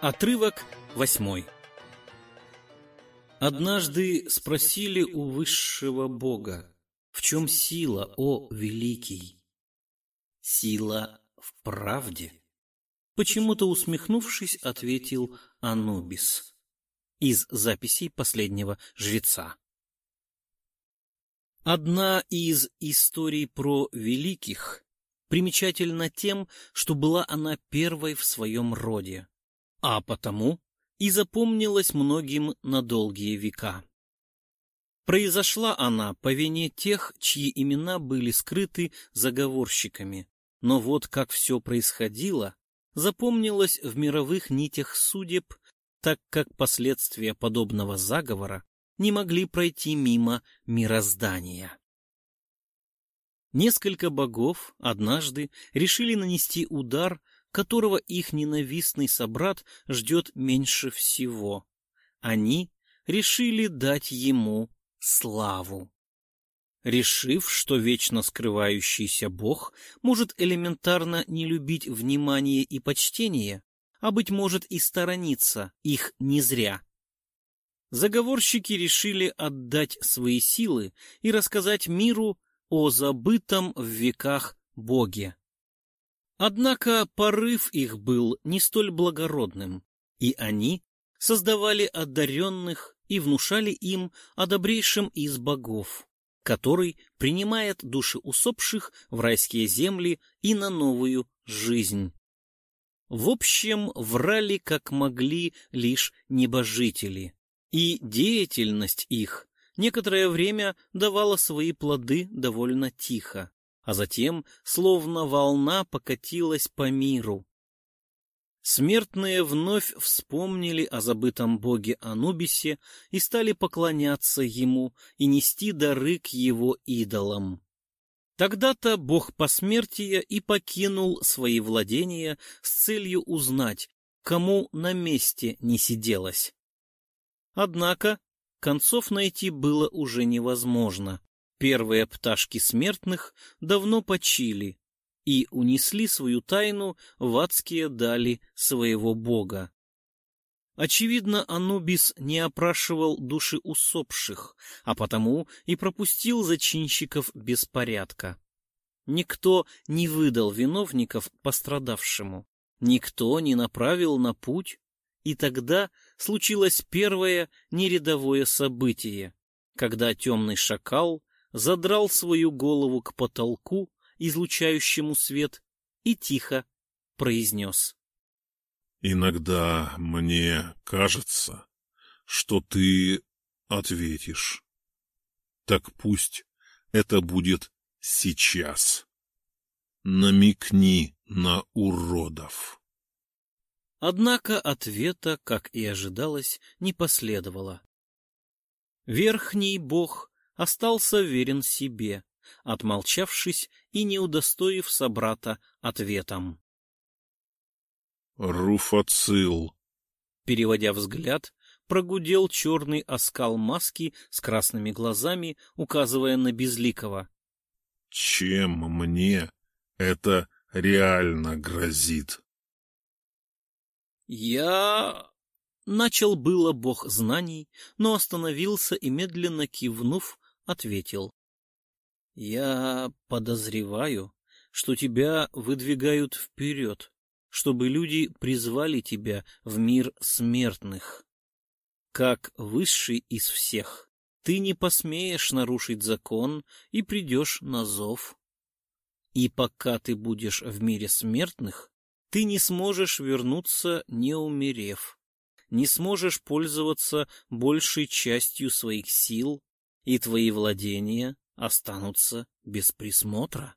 Отрывок восьмой. Однажды спросили у высшего Бога, в чем сила, о великий? Сила в правде. Почему-то усмехнувшись, ответил Анубис из записей последнего жреца. Одна из историй про великих примечательна тем, что была она первой в своем роде а потому и запомнилась многим на долгие века. Произошла она по вине тех, чьи имена были скрыты заговорщиками, но вот как все происходило, запомнилось в мировых нитях судеб, так как последствия подобного заговора не могли пройти мимо мироздания. Несколько богов однажды решили нанести удар которого их ненавистный собрат ждет меньше всего. Они решили дать ему славу. Решив, что вечно скрывающийся бог может элементарно не любить внимания и почтения, а, быть может, и сторониться их не зря. Заговорщики решили отдать свои силы и рассказать миру о забытом в веках боге. Однако порыв их был не столь благородным, и они создавали одаренных и внушали им о добрейшем из богов, который принимает души усопших в райские земли и на новую жизнь. В общем, врали как могли лишь небожители, и деятельность их некоторое время давала свои плоды довольно тихо а затем, словно волна, покатилась по миру. Смертные вновь вспомнили о забытом боге Анубисе и стали поклоняться ему и нести дары к его идолам. Тогда-то бог посмертия и покинул свои владения с целью узнать, кому на месте не сиделось. Однако концов найти было уже невозможно. Первые пташки смертных давно почили и унесли свою тайну в адские дали своего бога. Очевидно, Анубис не опрашивал души усопших, а потому и пропустил зачинщиков беспорядка. Никто не выдал виновников пострадавшему, никто не направил на путь, и тогда случилось первое нерядовое событие, когда темный шакал задрал свою голову к потолку, излучающему свет, и тихо произнес. «Иногда мне кажется, что ты ответишь. Так пусть это будет сейчас. Намекни на уродов». Однако ответа, как и ожидалось, не последовало. Верхний бог остался верен себе, отмолчавшись и не удостоив собрата ответом. «Руфацил!» Переводя взгляд, прогудел черный оскал маски с красными глазами, указывая на Безликого. «Чем мне это реально грозит?» «Я...» Начал было бог знаний, но остановился и, медленно кивнув, ответил. «Я подозреваю, что тебя выдвигают вперед, чтобы люди призвали тебя в мир смертных. Как высший из всех, ты не посмеешь нарушить закон и придешь на зов. И пока ты будешь в мире смертных, ты не сможешь вернуться, не умерев, не сможешь пользоваться большей частью своих сил и твои владения останутся без присмотра.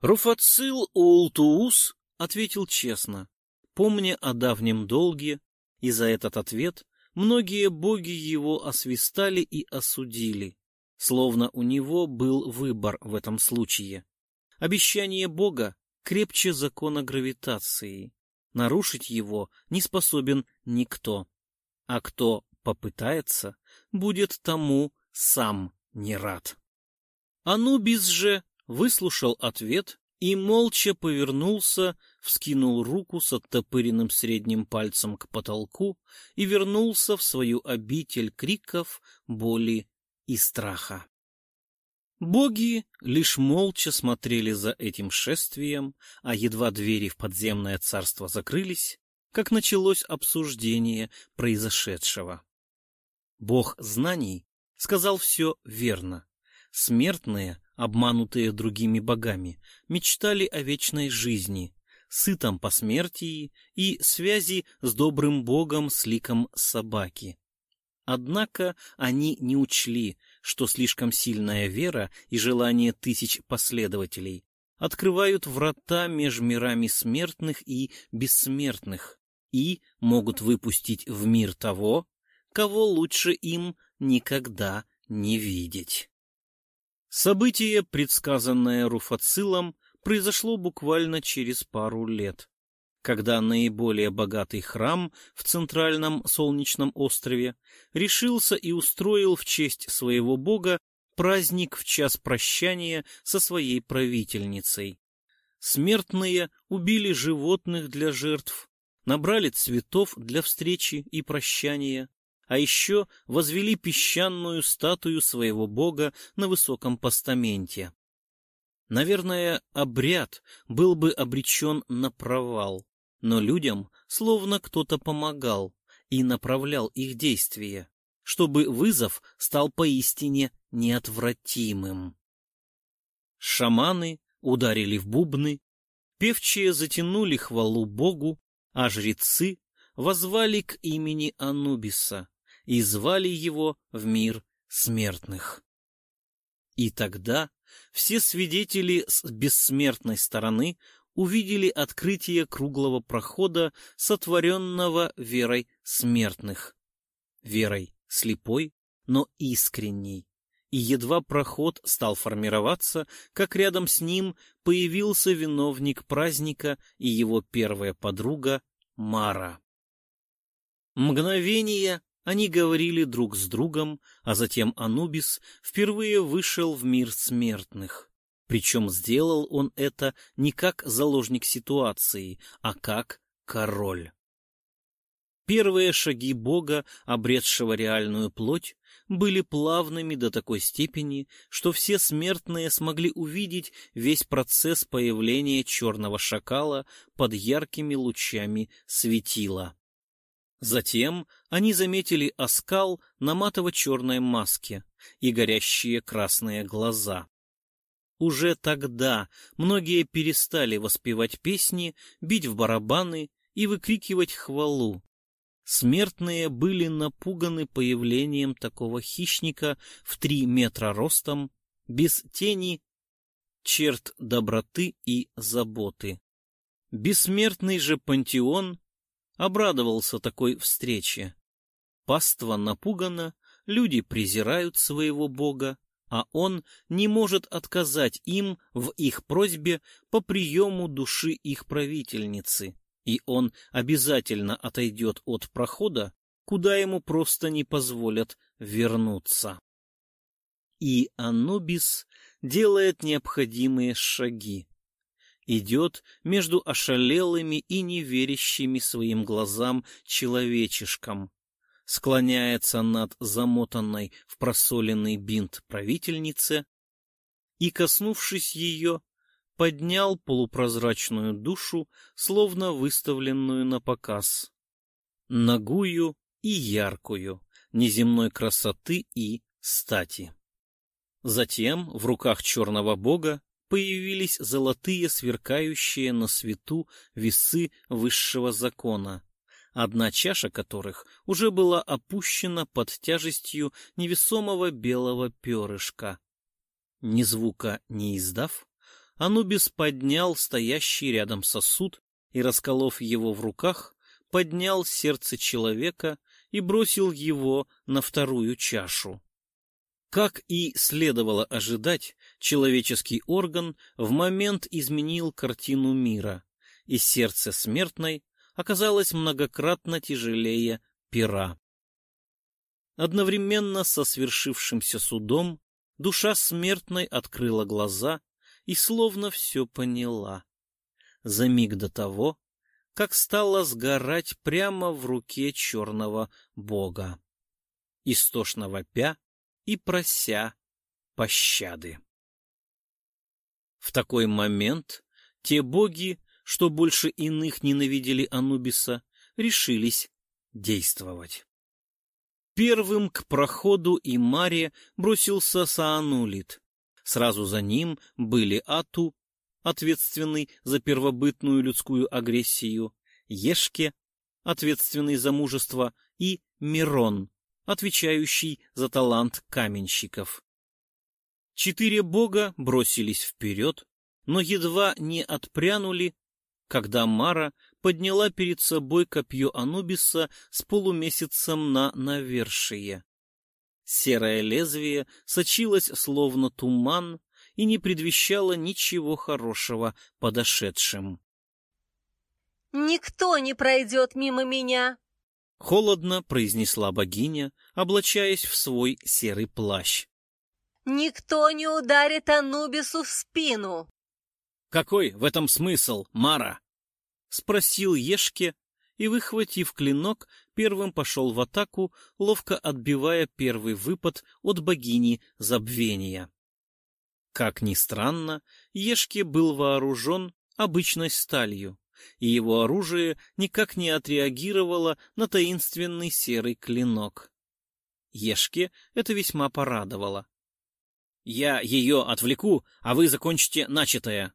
Руфацил Ултуус ответил честно, помня о давнем долге, и за этот ответ многие боги его освистали и осудили, словно у него был выбор в этом случае. Обещание бога крепче закона гравитации. Нарушить его не способен никто, а кто попытается, будет тому сам не рад. Анубис же выслушал ответ и молча повернулся, вскинул руку с оттопыренным средним пальцем к потолку и вернулся в свою обитель криков, боли и страха. Боги лишь молча смотрели за этим шествием, а едва двери в подземное царство закрылись, как началось обсуждение произошедшего. Бог знаний сказал все верно. Смертные обманутые другими богами, мечтали о вечной жизни, сытом посмертии и связи с добрым богом с ликом собаки. Однако они не учли, что слишком сильная вера и желание тысяч последователей открывают врата между мирами смертных и бессмертных и могут выпустить в мир того, кого лучше им никогда не видеть. Событие, предсказанное Руфацилом, произошло буквально через пару лет, когда наиболее богатый храм в центральном солнечном острове решился и устроил в честь своего бога праздник в час прощания со своей правительницей. Смертные убили животных для жертв, набрали цветов для встречи и прощания, а еще возвели песчаную статую своего бога на высоком постаменте. Наверное, обряд был бы обречен на провал, но людям словно кто-то помогал и направлял их действия, чтобы вызов стал поистине неотвратимым. Шаманы ударили в бубны, певчие затянули хвалу богу, а жрецы возвали к имени Анубиса, и звали его в мир смертных. И тогда все свидетели с бессмертной стороны увидели открытие круглого прохода, сотворенного верой смертных. Верой слепой, но искренней. И едва проход стал формироваться, как рядом с ним появился виновник праздника и его первая подруга Мара. Мгновение они говорили друг с другом, а затем Анубис впервые вышел в мир смертных. Причем сделал он это не как заложник ситуации, а как король. Первые шаги Бога, обретшего реальную плоть, были плавными до такой степени, что все смертные смогли увидеть весь процесс появления черного шакала под яркими лучами светила. Затем они заметили оскал на матово-черной маске и горящие красные глаза. Уже тогда многие перестали воспевать песни, бить в барабаны и выкрикивать хвалу. Смертные были напуганы появлением такого хищника в три метра ростом, без тени, черт доброты и заботы. Бессмертный же пантеон обрадовался такой встрече. Паства напугана, люди презирают своего бога, а он не может отказать им в их просьбе по приему души их правительницы, и он обязательно отойдет от прохода, куда ему просто не позволят вернуться. И Анубис делает необходимые шаги идет между ошалелыми и неверящими своим глазам человечишком, склоняется над замотанной в просоленный бинт правительнице и, коснувшись ее, поднял полупрозрачную душу, словно выставленную на показ, нагую и яркую, неземной красоты и стати. Затем в руках черного бога появились золотые, сверкающие на свету весы высшего закона, одна чаша которых уже была опущена под тяжестью невесомого белого перышка. Ни звука не издав, Анубис поднял стоящий рядом сосуд и, расколов его в руках, поднял сердце человека и бросил его на вторую чашу. Как и следовало ожидать, человеческий орган в момент изменил картину мира, и сердце смертной оказалось многократно тяжелее пера. Одновременно со свершившимся судом душа смертной открыла глаза и словно все поняла. За миг до того, как стала сгорать прямо в руке черного бога, истошно вопя и прося пощады. В такой момент те боги, что больше иных ненавидели Анубиса, решились действовать. Первым к проходу и Маре бросился Саанулит. Сразу за ним были Ату, ответственный за первобытную людскую агрессию, Ешке, ответственный за мужество, и Мирон, отвечающий за талант каменщиков. Четыре бога бросились вперед, но едва не отпрянули, когда Мара подняла перед собой копье Анубиса с полумесяцем на навершие. Серое лезвие сочилось словно туман и не предвещало ничего хорошего подошедшим. «Никто не пройдет мимо меня!» Холодно произнесла богиня, облачаясь в свой серый плащ. «Никто не ударит Анубису в спину!» «Какой в этом смысл, Мара?» — спросил Ешке, и, выхватив клинок, первым пошел в атаку, ловко отбивая первый выпад от богини забвения. Как ни странно, Ешке был вооружен обычной сталью, и его оружие никак не отреагировало на таинственный серый клинок. Ешке это весьма порадовало. «Я ее отвлеку, а вы закончите начатое»,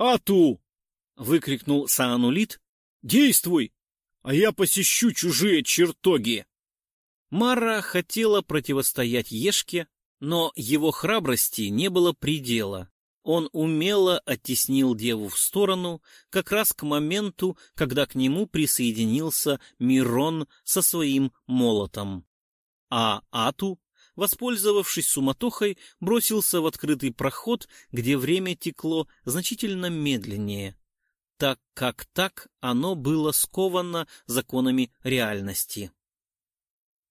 «Ату!» — выкрикнул Саанулит. «Действуй, а я посещу чужие чертоги!» Мара хотела противостоять Ешке, но его храбрости не было предела. Он умело оттеснил деву в сторону, как раз к моменту, когда к нему присоединился Мирон со своим молотом. А Ату воспользовавшись суматохой, бросился в открытый проход, где время текло значительно медленнее, так как так оно было сковано законами реальности.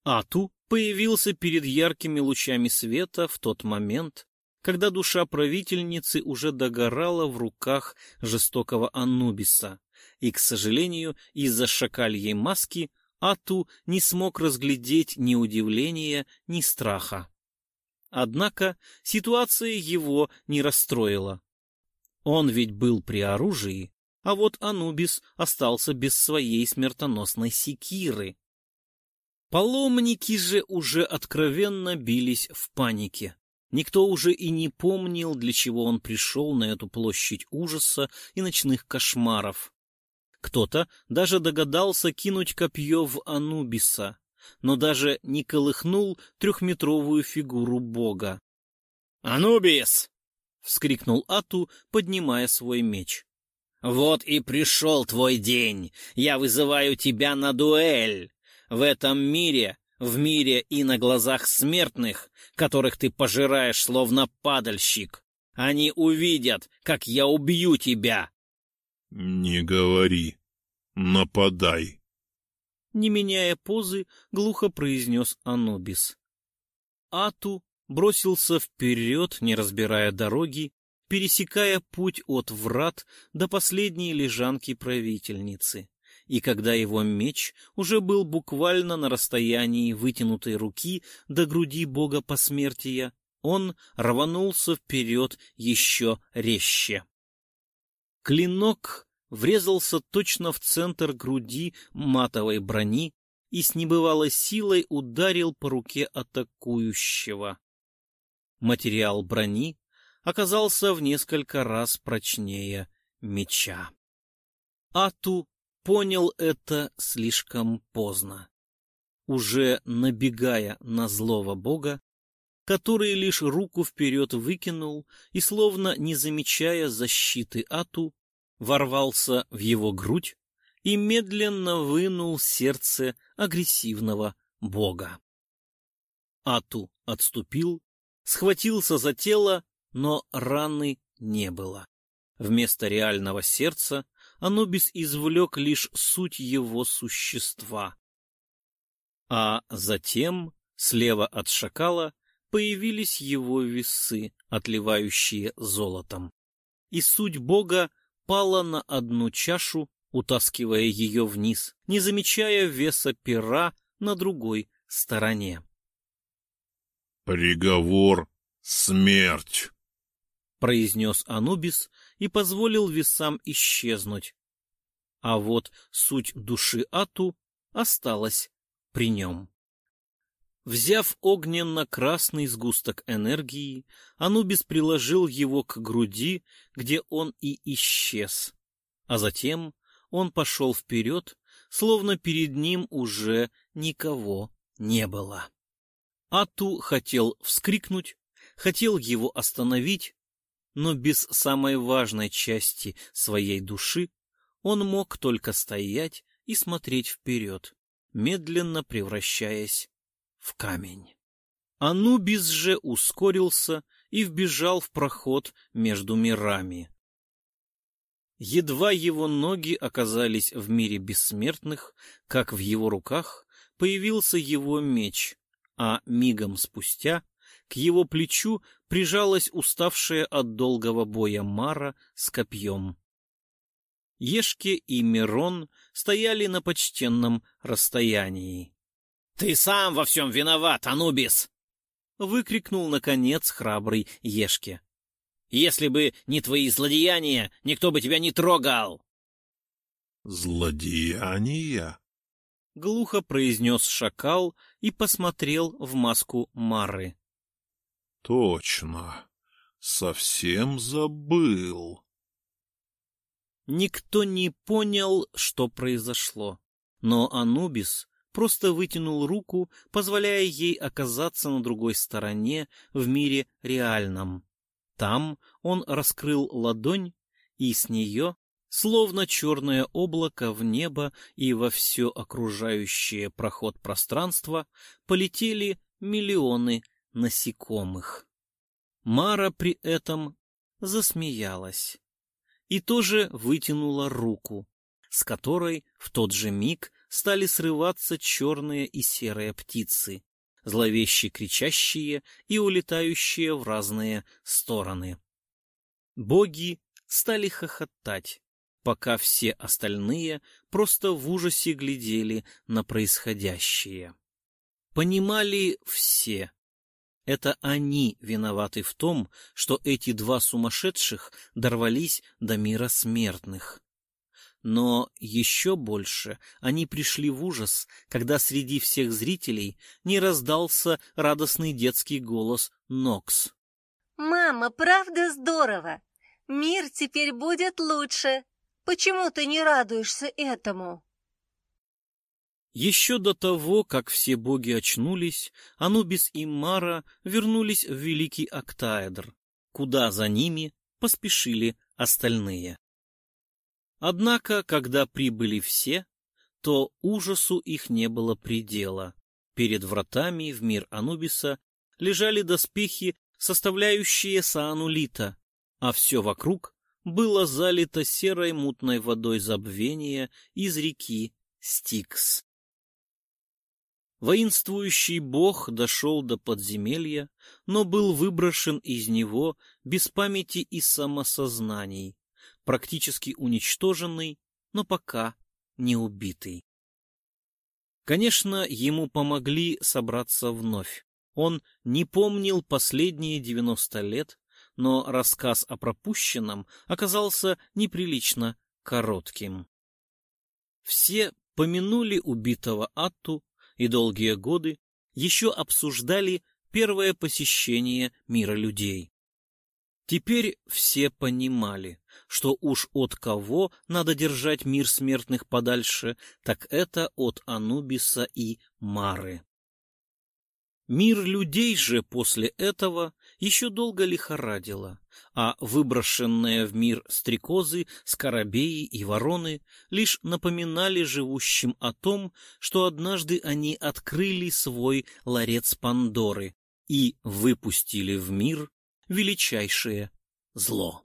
Ату появился перед яркими лучами света в тот момент, когда душа правительницы уже догорала в руках жестокого Анубиса, и, к сожалению, из-за шакальей маски Ату не смог разглядеть ни удивления, ни страха. Однако ситуация его не расстроила. Он ведь был при оружии, а вот Анубис остался без своей смертоносной секиры. Паломники же уже откровенно бились в панике. Никто уже и не помнил, для чего он пришел на эту площадь ужаса и ночных кошмаров. Кто-то даже догадался кинуть копье в Анубиса, но даже не колыхнул трехметровую фигуру бога. «Анубис!» — вскрикнул Ату, поднимая свой меч. «Вот и пришел твой день! Я вызываю тебя на дуэль! В этом мире, в мире и на глазах смертных, которых ты пожираешь словно падальщик, они увидят, как я убью тебя!» «Не говори. Нападай!» Не меняя позы, глухо произнес Анубис. Ату бросился вперед, не разбирая дороги, пересекая путь от врат до последней лежанки правительницы. И когда его меч уже был буквально на расстоянии вытянутой руки до груди бога посмертия, он рванулся вперед еще резче. Клинок врезался точно в центр груди матовой брони и с небывалой силой ударил по руке атакующего. Материал брони оказался в несколько раз прочнее меча. Ату понял это слишком поздно. Уже набегая на злого бога, который лишь руку вперед выкинул и, словно не замечая защиты Ату, ворвался в его грудь и медленно вынул сердце агрессивного бога. Ату отступил, схватился за тело, но раны не было. Вместо реального сердца Анубис извлек лишь суть его существа. А затем, слева от шакала, появились его весы, отливающие золотом. И суть Бога пала на одну чашу, утаскивая ее вниз, не замечая веса пера на другой стороне. «Приговор — смерть!» — произнес Анубис и позволил весам исчезнуть. А вот суть души Ату осталась при нем. Взяв огненно-красный сгусток энергии, Анубис приложил его к груди, где он и исчез. А затем он пошел вперед, словно перед ним уже никого не было. Ату хотел вскрикнуть, хотел его остановить, но без самой важной части своей души он мог только стоять и смотреть вперед, медленно превращаясь в камень. Анубис же ускорился и вбежал в проход между мирами. Едва его ноги оказались в мире бессмертных, как в его руках появился его меч, а мигом спустя к его плечу прижалась уставшая от долгого боя Мара с копьем. Ешке и Мирон стояли на почтенном расстоянии. — Ты сам во всем виноват, Анубис! — выкрикнул, наконец, храбрый Ешке. Если бы не твои злодеяния, никто бы тебя не трогал. Злодеяния? Глухо произнес шакал и посмотрел в маску Мары. Точно. Совсем забыл. Никто не понял, что произошло, но Анубис просто вытянул руку, позволяя ей оказаться на другой стороне в мире реальном. Там он раскрыл ладонь, и с нее, словно черное облако в небо и во все окружающее проход пространства, полетели миллионы насекомых. Мара при этом засмеялась и тоже вытянула руку, с которой в тот же миг стали срываться черные и серые птицы, зловеще кричащие и улетающие в разные стороны. Боги стали хохотать, пока все остальные просто в ужасе глядели на происходящее. Понимали все. Это они виноваты в том, что эти два сумасшедших дорвались до мира смертных. Но еще больше они пришли в ужас, когда среди всех зрителей не раздался радостный детский голос Нокс. «Мама, правда здорово! Мир теперь будет лучше! Почему ты не радуешься этому?» Еще до того, как все боги очнулись, Анубис и Мара вернулись в Великий Октаэдр, куда за ними поспешили остальные. Однако, когда прибыли все, то ужасу их не было предела. Перед вратами в мир Анубиса лежали доспехи, составляющие Саанулита, а все вокруг было залито серой мутной водой забвения из реки Стикс. Воинствующий бог дошел до подземелья, но был выброшен из него без памяти и самосознаний, практически уничтоженный, но пока не убитый. Конечно, ему помогли собраться вновь. Он не помнил последние девяносто лет, но рассказ о пропущенном оказался неприлично коротким. Все помянули убитого Атту и долгие годы еще обсуждали первое посещение мира людей. Теперь все понимали, что уж от кого надо держать мир смертных подальше, так это от Анубиса и Мары. Мир людей же после этого еще долго лихорадило, а выброшенные в мир стрекозы, скоробеи и вороны лишь напоминали живущим о том, что однажды они открыли свой ларец Пандоры и выпустили в мир величайшее зло.